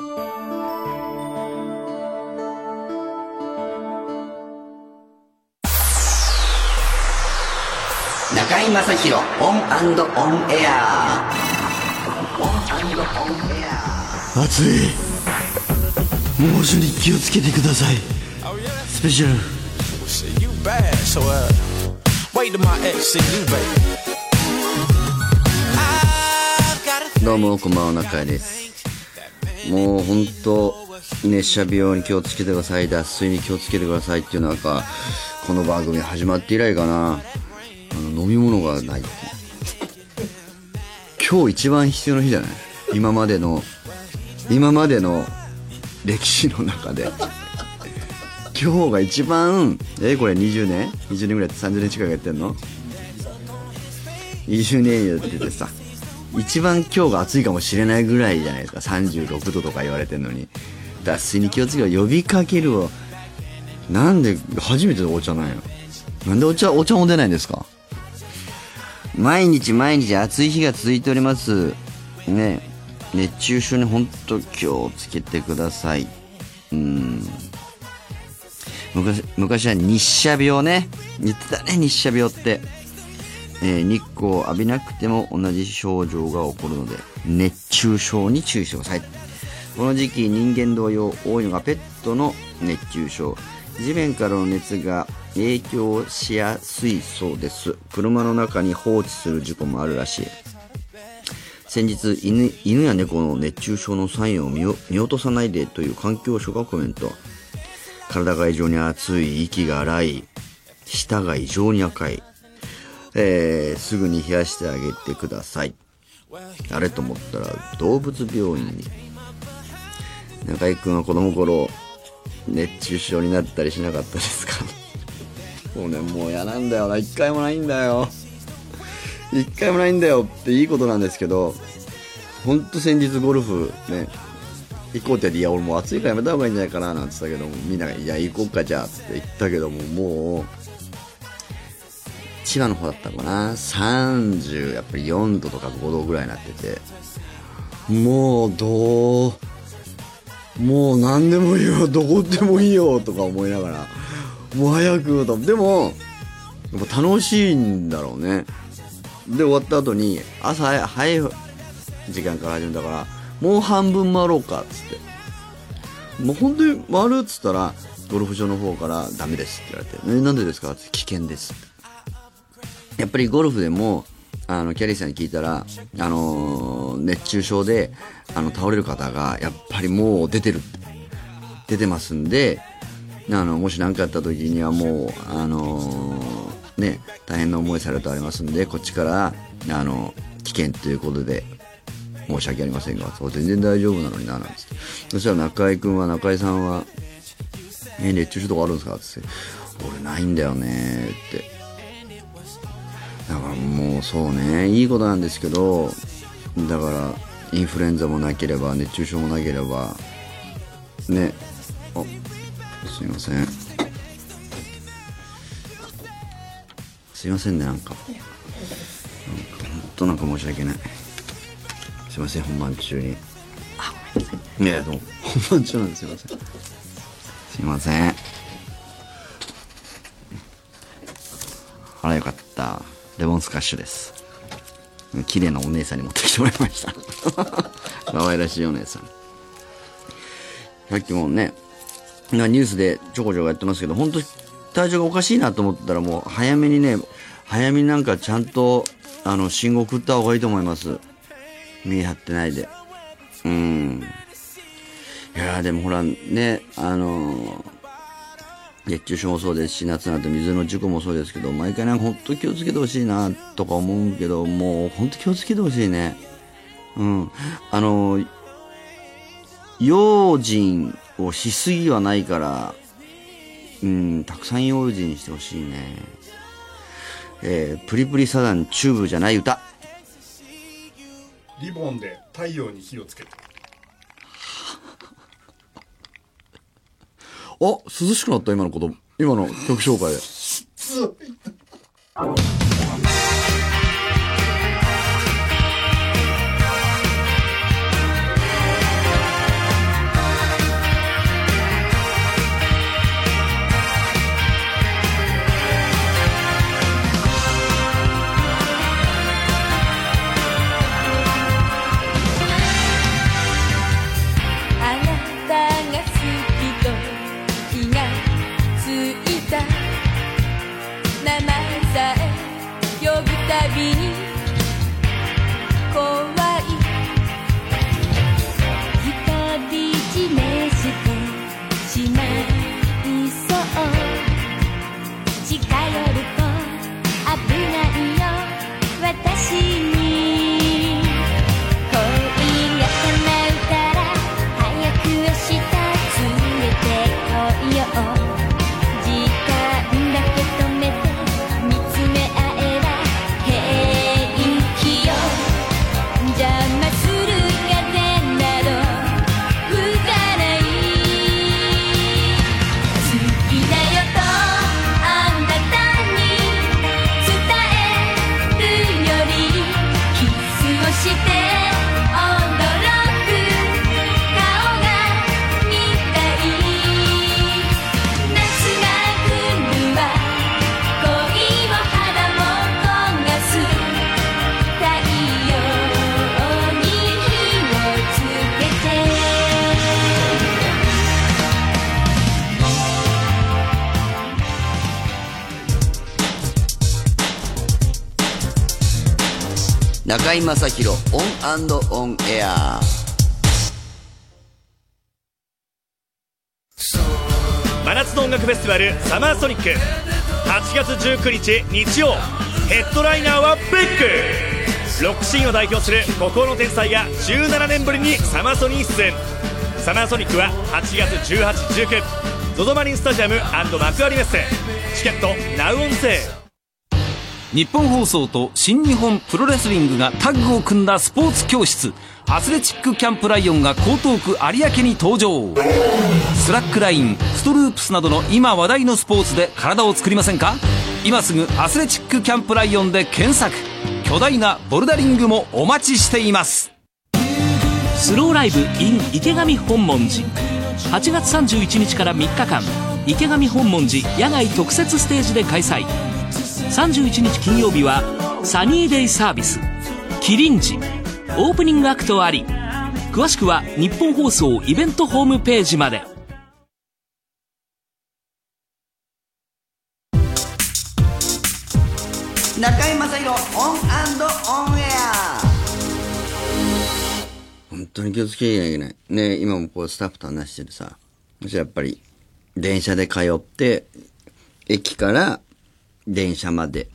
中井正広オンオンエア。オンオンエア。暑い。猛暑に気をつけてください。スペシャル。Uh, どうもこんばんは中井ですもう本当熱射病に気をつけてください。脱水に気をつけてくださいっていうのはこの番組始まって以来かな。あの飲み物がない今日一番必要な日じゃない？今までの今までの歴史の中で。今日が一番えこれ20年？20年ぐらいって30年近くやってんの？20年やっててさ。一番今日が暑いかもしれないぐらいじゃないですか。36度とか言われてんのに。脱水に気をつけろ呼びかけるを。なんで初めてお茶なんやなんでお茶お茶も出ないんですか？毎日毎日暑い日が続いております。ね。熱中症に本当気をつけてください。うん。昔昔は日射病ね。言ってたね日射病って。えー日光を浴びなくても同じ症状が起こるので熱中症に注意してください。この時期人間同様多いのがペットの熱中症。地面からの熱が影響しやすいそうです。車の中に放置する事故もあるらしい。先日犬犬や猫の熱中症のサインを見見落とさないでという環境省がコメント。体が異常に熱い息が荒い舌が異常に赤い。えーすぐに冷やしてあげてください。あれと思ったら動物病院に。中居君は子供頃熱中症になったりしなかったですか？もうねもう嫌なんだよな。一回もないんだよ。一回もないんだよっていいことなんですけどほんと先日ゴルフね行こうって言っていや俺もう暑いからやめた方がいいんじゃないかななんて言ったけどみんながいや行こうかじゃあって言ったけどももう千葉の方だったのかな？30やっぱり4度とか5度ぐらいになってて。もうどうもう何でもいいよ。どこでもいいよとか思いながら。もう早くと。でもやっぱ楽しいんだろうね。で終わった後に朝早い時間から始めたからもう半分回ろうかっつって。もう本当に回るっつったらゴルフ場の方からダメですって言われて「えなんでですか?」って危険ですって。やっぱりゴルフでもあのキャリーさんに聞いたら、あの熱中症であの倒れる方がやっぱりもう出てる出てますんであのもし何かあった時にはもう、あのね、大変な思いされるとありますんでこっちからあの危険ということで申し訳ありませんがそう全然大丈夫なのにななんつってそしたら中居君は中居さんは「え熱中症とかあるんですか?」っつって「俺ないんだよね」ってだからもうそうねいいことなんですけどだからインフルエンザもなければ熱中症もなければねあすいません。すいませんねなんか。なんか本当なんか申し訳ない。すいません本番中に。あいいやでも。本番中なんですいません。すいません。あらよかった。レモンスカッシュです。綺麗なお姉さんに持ってきてもらいました。可愛らしいお姉さん。さっきもねなニュースでちょこちょこやってますけど本当体調がおかしいなと思ったらもう早めにね早めになんかちゃんとあの信号送った方がいいと思います。見張ってないで。うん。いやでもほらねあのー熱中症もそうですし夏なって水の事故もそうですけど毎回なんか本当気をつけてほしいなとか思うけどもう本当気をつけてほしいね。うん。あの用心をしすぎはないからうんたくさん用心してほしいね。えー、プリプリサザンチューブじゃない歌。リボンで太陽に火をつけて。涼しくなった今のこと。今の曲紹介。で中居正広 ON AND ON AIR。真夏の音楽フェスティバルサマーソニック。8月19日日曜ヘッドライナーは BECK。ロックシーンを代表する孤高の天才が17年ぶりにサマソニに出演。サマーソニックは8月1819 ZOZO マリンスタジアム幕張メッセ。チケットNOW ON SALE。日本放送と新日本プロレスリングがタッグを組んだスポーツ教室。アスレチックキャンプライオンが江東区有明に登場。スラックラインストループスなどの今話題のスポーツで体を作りませんか？今すぐアスレチックキャンプライオンで検索。巨大なボルダリングもお待ちしています。 Slow LIVE in 池上本門寺。8月31日から3日間。池上本門寺野外特設ステージで開催。31日金曜日はサニーデイサービスキリンジオープニングアクトあり詳しくは日本放送イベントホームページまで中居正広 ON AND ON AIR本当に気をつけなきゃいけない。ね、今もこうスタッフと話してるさ。私やっぱり、電車で通って、駅から電車まで、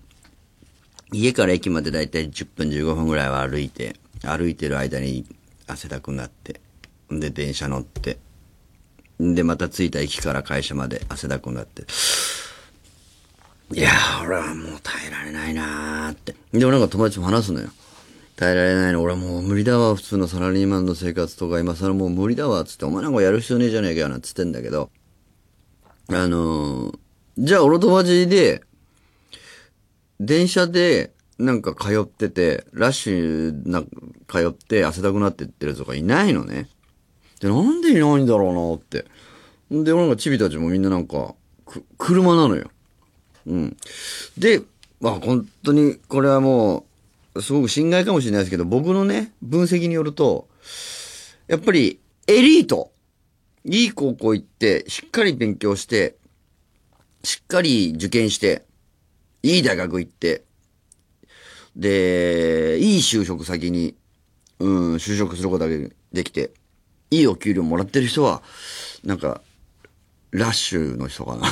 家から駅までだいたい10分15分ぐらいは歩いて、歩いてる間に汗だくになって、で、電車乗って、で、また着いた駅から会社まで汗だくになって、いやー、俺はもう耐えられないなーって。でもなんか友達も話すのよ。耐えられないの、俺はもう無理だわ、普通のサラリーマンの生活とか、今更もう無理だわ、つって、お前なんかやる必要ねえじゃねえかよ、なんつってんだけど、あのー、じゃあ俺とマジで、電車でなんか通ってて、ラッシュな、通って汗だくなってってるやつとかいないのね。で、なんでいないんだろうなって。で、なんかチビたちもみんななんか、く、車なのよ。うん。で、まあ本当に、これはもう、すごく心外かもしれないですけど、僕のね、分析によると、やっぱり、エリート。いい高校行って、しっかり勉強して、しっかり受験して、いい大学行って、で、いい就職先に、うん、就職することができて、いいお給料もらってる人は、なんか、ラッシュの人かな。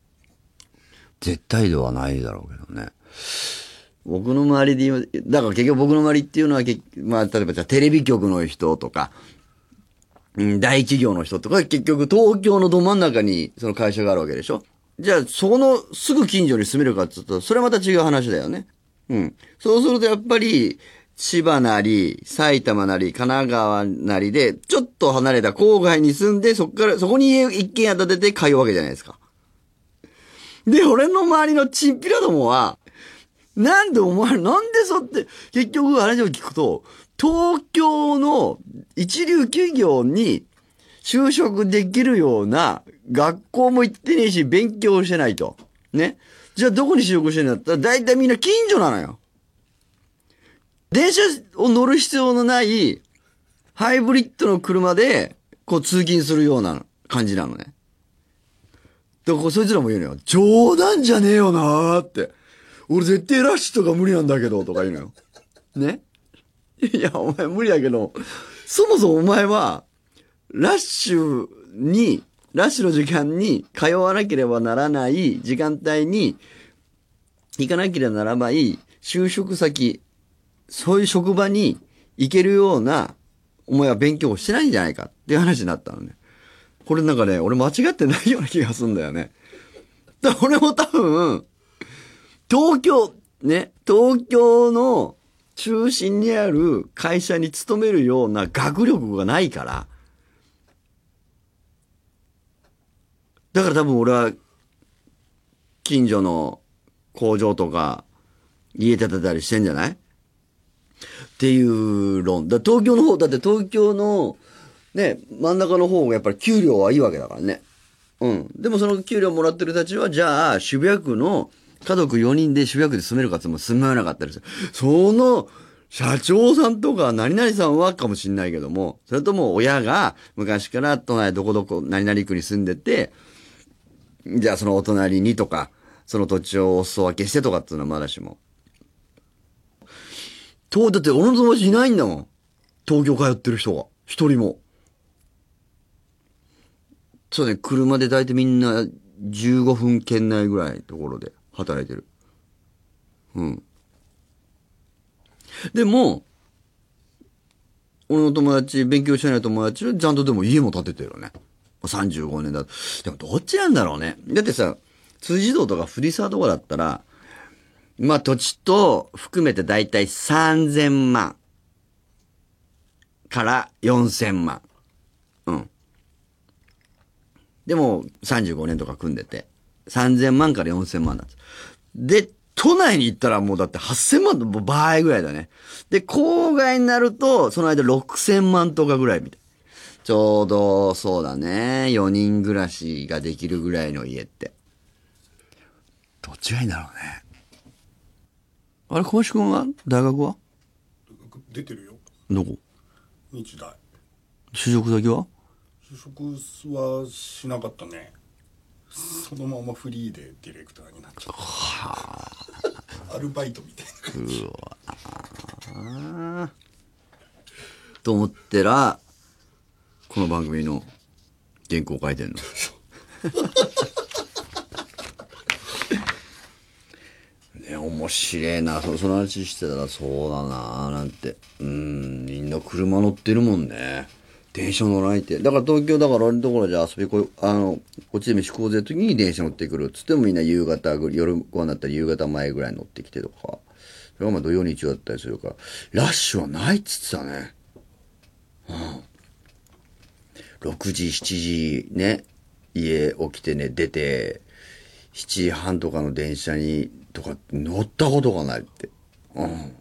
絶対ではないだろうけどね。僕の周りで言う、だから結局僕の周りっていうのは結、まあ、例えばじゃあテレビ局の人とか、うん、大企業の人とか、結局東京のど真ん中にその会社があるわけでしょじゃあ、そこのすぐ近所に住めるかって言うと、それはまた違う話だよね。うん。そうするとやっぱり、千葉なり、埼玉なり、神奈川なりで、ちょっと離れた郊外に住んで、そこから、そこに家一軒家建てて通うわけじゃないですか。で、俺の周りのチンピラどもは、なんでお前、なんでそって、結局話を聞くと、東京の一流企業に就職できるような学校も行ってねえし、勉強してないと。ね。じゃあどこに就職してんだった？ら、大体みんな近所なのよ。電車を乗る必要のない、ハイブリッドの車で、こう通勤するような感じなのね。だからそいつらも言うのよ。冗談じゃねえよなーって。俺絶対ラッシュとか無理なんだけど、とか言うのよ。ねいや、お前無理だけど、そもそもお前は、ラッシュに、ラッシュの時間に通わなければならない時間帯に行かなければならない就職先、そういう職場に行けるような、お前は勉強をしてないんじゃないかっていう話になったのね。これなんかね、俺間違ってないような気がするんだよね。だ俺も多分、東京、ね、東京の中心にある会社に勤めるような学力がないから、だから多分俺は、近所の工場とか、家建てたりしてんじゃない？っていう論。だ東京の方、だって東京の、ね、真ん中の方がやっぱり給料はいいわけだからね。うん。でもその給料もらってるたちは、じゃあ、渋谷区の家族4人で渋谷区で住めるかっても住めなかったりする。その、社長さんとか何々さんはかもしんないけども、それとも親が昔から都内どこどこ何々区に住んでて、じゃあそのお隣にとか、その土地をお裾分けしてとかっていうのはまだしも。と、だって俺の友達いないんだもん。東京通ってる人が。一人も。そうね、車で大体みんな15分圏内ぐらいのところで働いてる。うん。でも、俺の友達、勉強してない友達はちゃんとでも家も建ててるよね。35年だと。でもどっちなんだろうね。だってさ、辻堂とか藤沢とかだったら、まあ土地と含めてだいたい3000万から4000万。うん。でも35年とか組んでて、3000万から4000万なんです。で、都内に行ったらもうだって8000万の倍ぐらいだね。で、郊外になると、その間6000万とかぐらいみたい。ちょうど、そうだね。4人暮らしができるぐらいの家って。どっちがいいんだろうね。あれ、小林くんは？大学は？出てるよ。どこ？日大。就職先は？就職はしなかったね。そのままフリーでディレクターになっちゃった。アルバイトみたいな感じ。と思ってら、この番組の原稿書いてんの？ね、面白いな。そその話してたらそうだななんて。うん、みんな車乗ってるもんね。電車乗らないって。だから東京だから俺のところじゃ遊びこい、あの、こっちで飯食おうぜって時に電車乗ってくるつってもみんな夕方ぐ、夜ご飯だったら夕方前ぐらい乗ってきてとか。それがまあ土曜日曜だったりするから。ラッシュはないっつってたねうん。6時、7時ね、家起きてね、出て、7時半とかの電車に、とか乗ったことがないって。うん。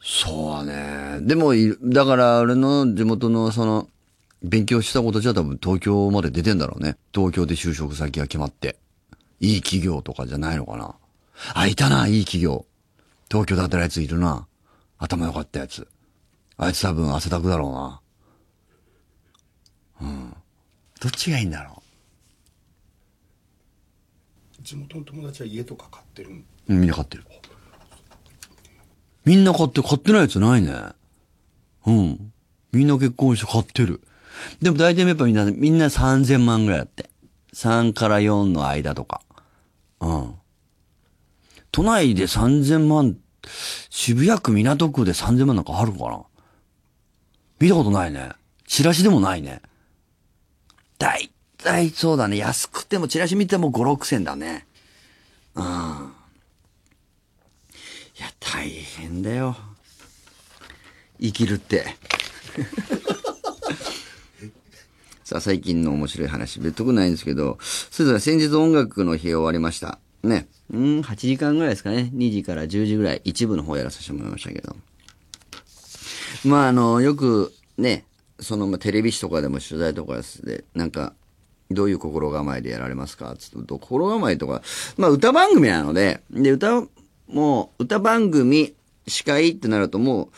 そうだね。でも、だから俺の地元のその、勉強した子たちは多分東京まで出てんだろうね。東京で就職先が決まって。いい企業とかじゃないのかな。あ、いたな、いい企業。東京で働いているな。頭良かったやつ。あいつ多分汗だくだろうな。うん。どっちがいいんだろ地元の友達は家とか買ってるん？う。うんみんな買ってる。みんな買って、買ってないやつないね。うん。みんな結婚して買ってる。でも大体やっぱみんな、みんな3000万ぐらいだって。3から4の間とか。うん。都内で3000万、渋谷区港区で3000万なんかあるかな？見たことないね。チラシでもないね。大体そうだね。安くてもチラシ見ても5、6千だね。うん。いや、大変だよ。生きるって。さあ、最近の面白い話、別くないんですけど、それぞれ先日音楽の日終わりました。ね。うん、8時間ぐらいですかね。2時から10時ぐらい、一部の方やらさせてもらいましたけど。まあ、あの、よくね、その、まあ、テレビ誌とかでも取材とかで、なんか、どういう心構えでやられますか？つって、心構えとか、まあ、歌番組なので、で、歌、もう、歌番組、司会ってなるとも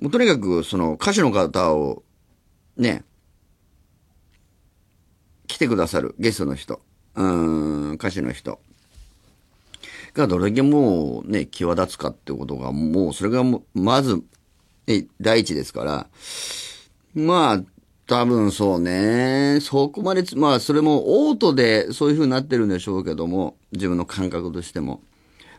う、もうとにかく、その、歌手の方を、ね、来てくださる、ゲストの人、うん、歌手の人。がどれだけもうね、際立つかってことが、もう、それがもう、まず、え、第一ですから、まあ、多分そうね、そこまで、まあ、それもオートでそういう風になってるんでしょうけども、自分の感覚としても。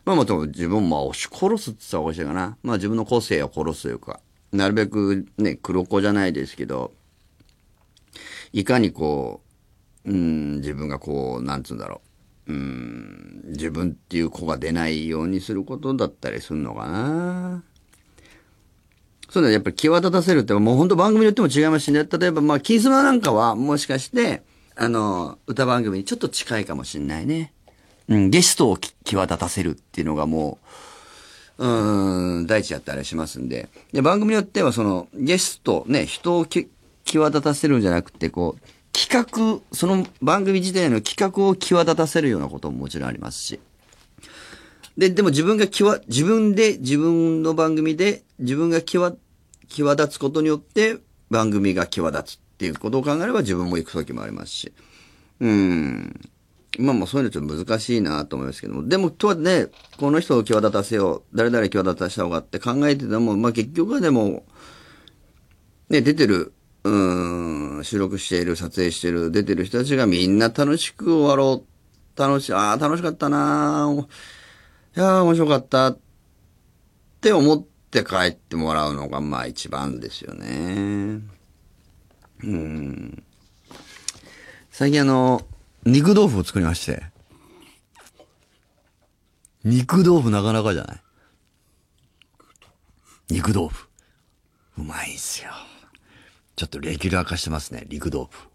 まあもちろん自分も押し殺すって言ったらおかしいかな。まあ自分の個性を殺すというか、なるべくね、黒子じゃないですけど、いかにこう、うん、自分がこう、なんつうんだろう。うん、自分っていう子が出ないようにすることだったりするのかな。そうだね、やっぱり際立たせるって、もう本当番組によっても違いますしね。例えば、まあ、キスマなんかは、もしかして、あの、歌番組にちょっと近いかもしれないね。うん、ゲストを際立たせるっていうのがもう、うん、第一やったりしますんで。で、番組によっては、その、ゲスト、ね、人をき際立たせるんじゃなくて、こう、企画、その番組自体の企画を際立たせるようなことももちろんありますし。で、でも自分が際、自分で、自分の番組で、自分が際、際立つことによって、番組が際立つっていうことを考えれば自分も行く時もありますし。うん。まあまあそういうのちょっと難しいなと思いますけども。でも、とはね、この人を際立たせよう、誰々際立たせた方がって考えてても、まあ結局はでも、ね、出てる、うん、収録している、撮影している、出てる人たちがみんな楽しく終わろう。楽しい、ああ、楽しかったなーいやー、面白かった。って思っって帰ってもらうのが、まあ一番ですよね。うん。最近あの、肉豆腐を作りまして。肉豆腐なかなかじゃない？肉豆腐。うまいんすよ。ちょっとレギュラー化してますね、肉豆腐。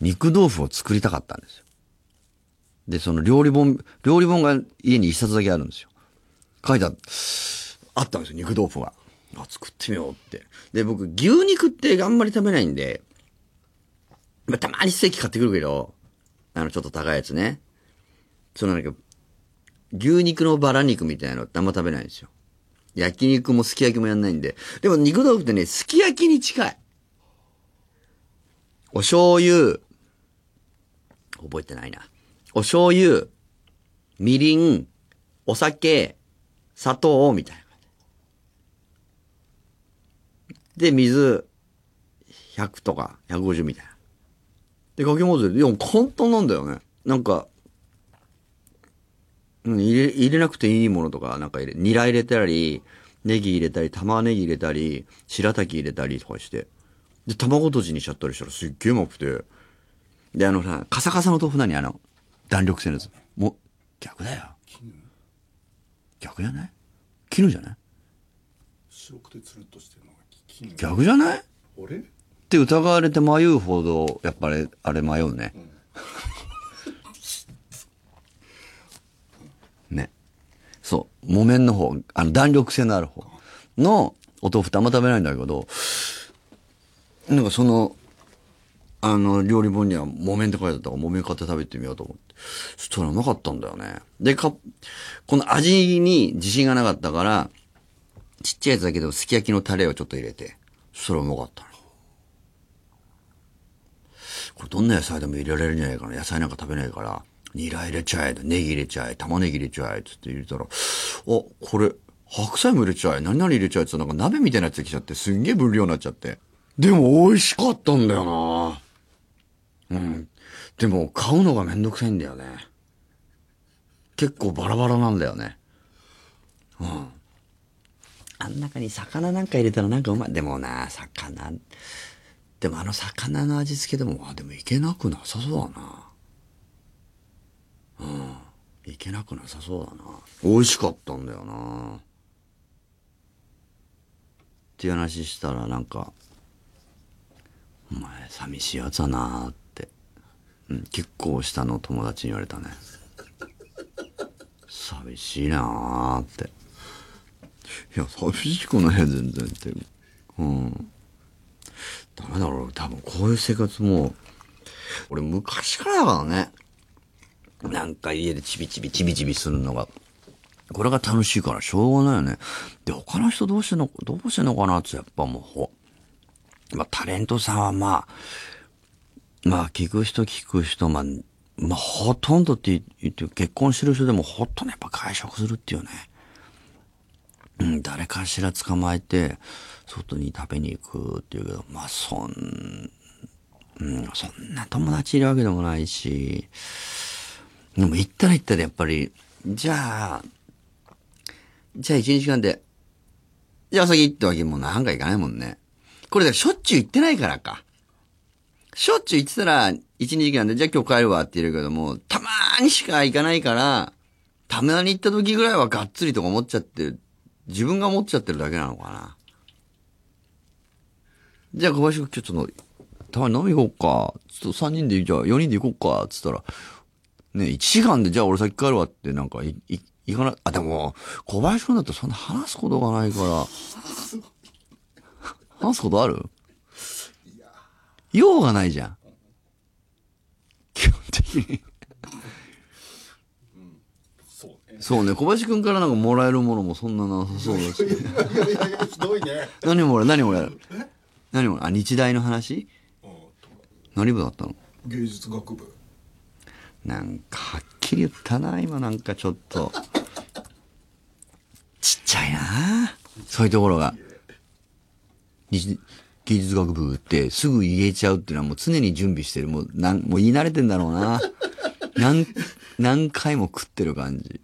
肉豆腐を作りたかったんですよ。で、その料理本、料理本が家に一冊だけあるんですよ。書いてあったんですよ、肉豆腐が。あ、作ってみようって。で、僕、牛肉ってあんまり食べないんで、まあ、たまにステーキ買ってくるけど、あの、ちょっと高いやつね。そのなんか、牛肉のバラ肉みたいなのってあんま食べないんですよ。焼肉もすき焼きもやんないんで。でも肉豆腐ってね、すき焼きに近い。お醤油、覚えてないな。お醤油、みりん、お酒、砂糖を、みたいな。で、水、100とか150みたいな。で、かき混ぜて、いや、簡単なんだよね。なんか、うん、入れ、入れなくていいものとか、なんか入れ、ニラ入れたり、ネギ入れたり、玉ねぎ入れたり、白滝入れたりとかして。で、卵とじにしちゃったりしたらすっげえうまくて。で、あのさ、カサカサの豆腐何あの、弾力性のやつ。もう、逆だよ。逆じゃない？絹じゃない？白くてつるっとしてるのが絹逆じゃない？っ俺て疑われて迷うほど、やっぱり、あれ迷うね。ね。そう。木綿の方、あの、弾力性のある方のお豆腐ってあんま食べないんだけど、なんかその、あの、料理本には木綿って書いてあったから、木綿買って食べてみようと思って。そしたらうまかったんだよね。で、か、この味に自信がなかったから、ちっちゃいやつだけど、すき焼きのタレをちょっと入れて、そしたらうまかったの。これどんな野菜でも入れられるんじゃないかな。野菜なんか食べないから、ニラ入れちゃえ、ネギ入れちゃえ、玉ねぎ入れちゃえ、つって入れたら、あ、これ、白菜も入れちゃえ、何々入れちゃえってなんか鍋みたいなやつできちゃって、すんげえ分量になっちゃって。でも美味しかったんだよなうん。でも買うのがめんどくさいんだよね。結構バラバラなんだよね。うん。あん中に魚なんか入れたらなんかうまい。でもな、魚。でもあの魚の味付けでも、あ、でもいけなくなさそうだな。うん。いけなくなさそうだな。美味しかったんだよな。っていう話したらなんか、お前寂しいやつだなって。うん、結構下の友達に言われたね。寂しいなーって。いや、寂しくない、全然って。うん。ダメだろう、多分こういう生活も、俺昔からだからね。なんか家でチビチビチビチビするのが。これが楽しいからしょうがないよね。で、他の人どうしての、どうしてんのかなって、やっぱもうほ、まあ、タレントさんはまあ、まあ、聞く人聞く人、まあ、まあ、ほとんどって言って、結婚してる人でもほとんどやっぱ会食するっていうね。うん、誰かしら捕まえて、外に食べに行くっていうけど、まあ、そん、うん、そんな友達いるわけでもないし、でも行ったら行ったでやっぱり、じゃあ、じゃあ一日間で、じゃあお先ってわけにもなんかいかないもんね。これだしょっちゅう行ってないからか。しょっちゅう行ってたら、一日間で、じゃあ今日帰るわって言えるけども、たまーにしか行かないから、たまに行った時ぐらいはがっつりとか思っちゃって、自分が思っちゃってるだけなのかな。じゃあ小林君ちょっと、たまに飲み行こうか。ちょっと3人で、じゃあ4人で行こうか。つったら、ね、1時間でじゃあ俺先帰るわってなんかい、い、行かない、あ、でも、小林君だってそんな話すことがないから、話すことある？用がないじゃん。基本的に。そうね。小林君からなんかもらえるものもそんななさそうだし。いやいやいやひどいね。何もらえ、何もらえる何もらえるあ、日大の話？何部だったの？芸術学部。なんか、はっきり言ったな、今なんかちょっと。ちっちゃいなそういうところが。西芸術学部ってすぐ言えちゃうっていうのはもう常に準備してる。もう、なん、もう言い慣れてんだろうな。何、何回も食ってる感じ。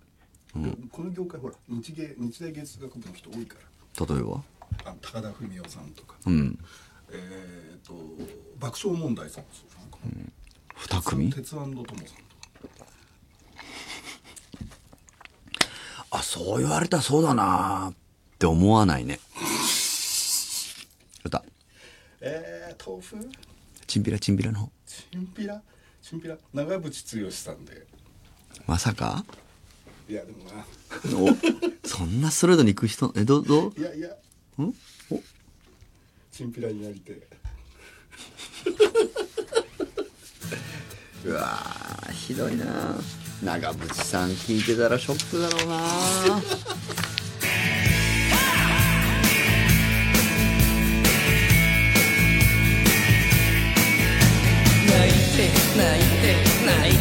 この業界ほら日芸日大芸術学部の人多いから例えば？あの高田文夫さんとか、うん。えっ、と爆笑問題さんもそうじゃんか二組？鉄腕の友さんとかあ、そう言われたらそうだなって思わないね。歌。えー、豆腐？チンピラチンピラの方。チンピラ？チンピラ？長渕剛さんで。まさか？いやでもな。お、そんなストレートに行く人、え、ど、ど、いやいや。ん？お？チンピラになりて うわーひどいな。長渕さん聞いてたらショックだろうな泣いて泣いて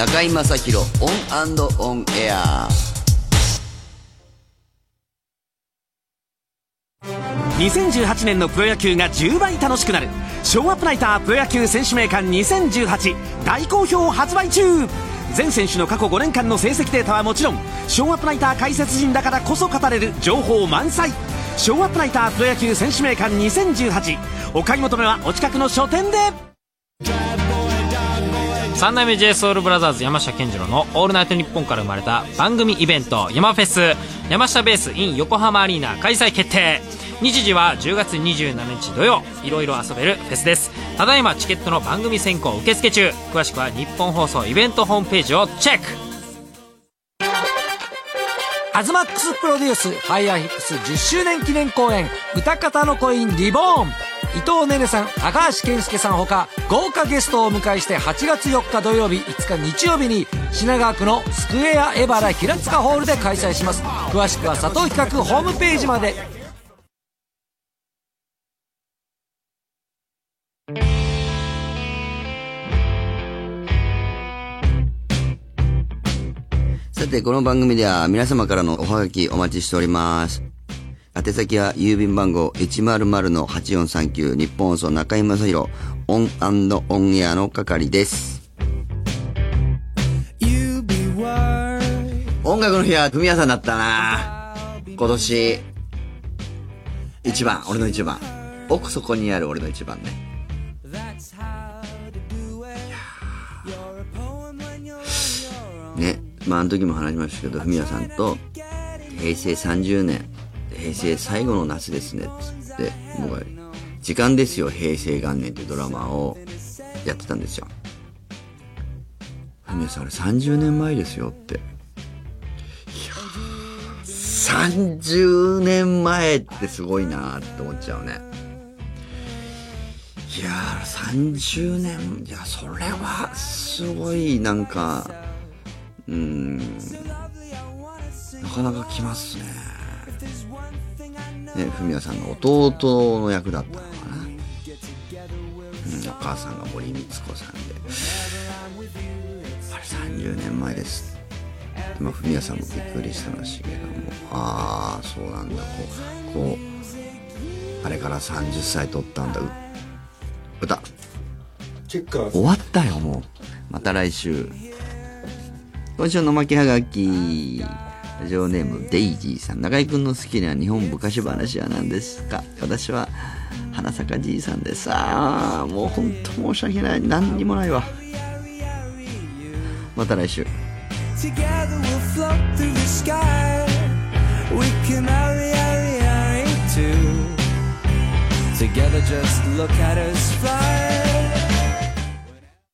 中居正広オンオンエア。2018年のプロ野球が10倍楽しくなる。ショウアップナイタープロ野球選手名鑑2018大好評発売中。全選手の過去5年間の成績データはもちろんショウアップナイター解説陣だからこそ語れる情報満載。ショウアップナイタープロ野球選手名鑑2018お買い求めはお近くの書店で。三代目 j s o u l b r o t h e r s 山下健二郎の「オールナイトニッポン」から生まれた番組イベント山フェス山下ベース in 横浜アリーナ開催決定。日時は10月27日土曜。いろいろ遊べるフェスです。ただいまチケットの番組選考受付中。詳しくは日本放送イベントホームページをチェック。アズマックスプロデュースファイアーヒップス10周年記念公演歌方のコインリボーン。伊藤ねねさん高橋健介さんほか豪華ゲストをお迎えして8月4日土曜日5日日曜日に品川区のスクエアエバラ平塚ホールで開催します詳しくは佐藤企画ホームページまでさて、この番組では皆様からのおはがきお待ちしております。宛先は郵便番号100-8439日本放送中居正広 ON AND ON AIR の係です。音楽の日は文也さんだったな今年、一番、俺の一番。奥底にある俺の一番ね。ね、まああの時も話しましたけど、文也さんと平成30年、平成最後の夏ですね、つって、僕は、時間ですよ、平成元年っていうドラマをやってたんですよ。ふみやさん、あれ30年前ですよって。いや30年前ってすごいなって思っちゃうね。いやー、30年、いや、それは、すごい、なんか、うーん、なかなか来ますね。ね、ふみやさんの弟の役だったのかな。うん、お母さんが森光子さんで。あれ30年前です。まあ、ふみやさんもびっくりしてましたけども、ああ、そうなんだ、こう、こう、あれから30歳取ったんだ、う歌。終わったよ、もう。また来週。今週の巻きはがき。ラジオネームデイジーさん。中居くんの好きな日本昔話は何ですか私は花坂じいさんです。ああ、もうほんと申し訳ない。何にもないわ。また来週。Together we'll float through the sky. We can hurry, hurry, hurry too. Together just look at us fly.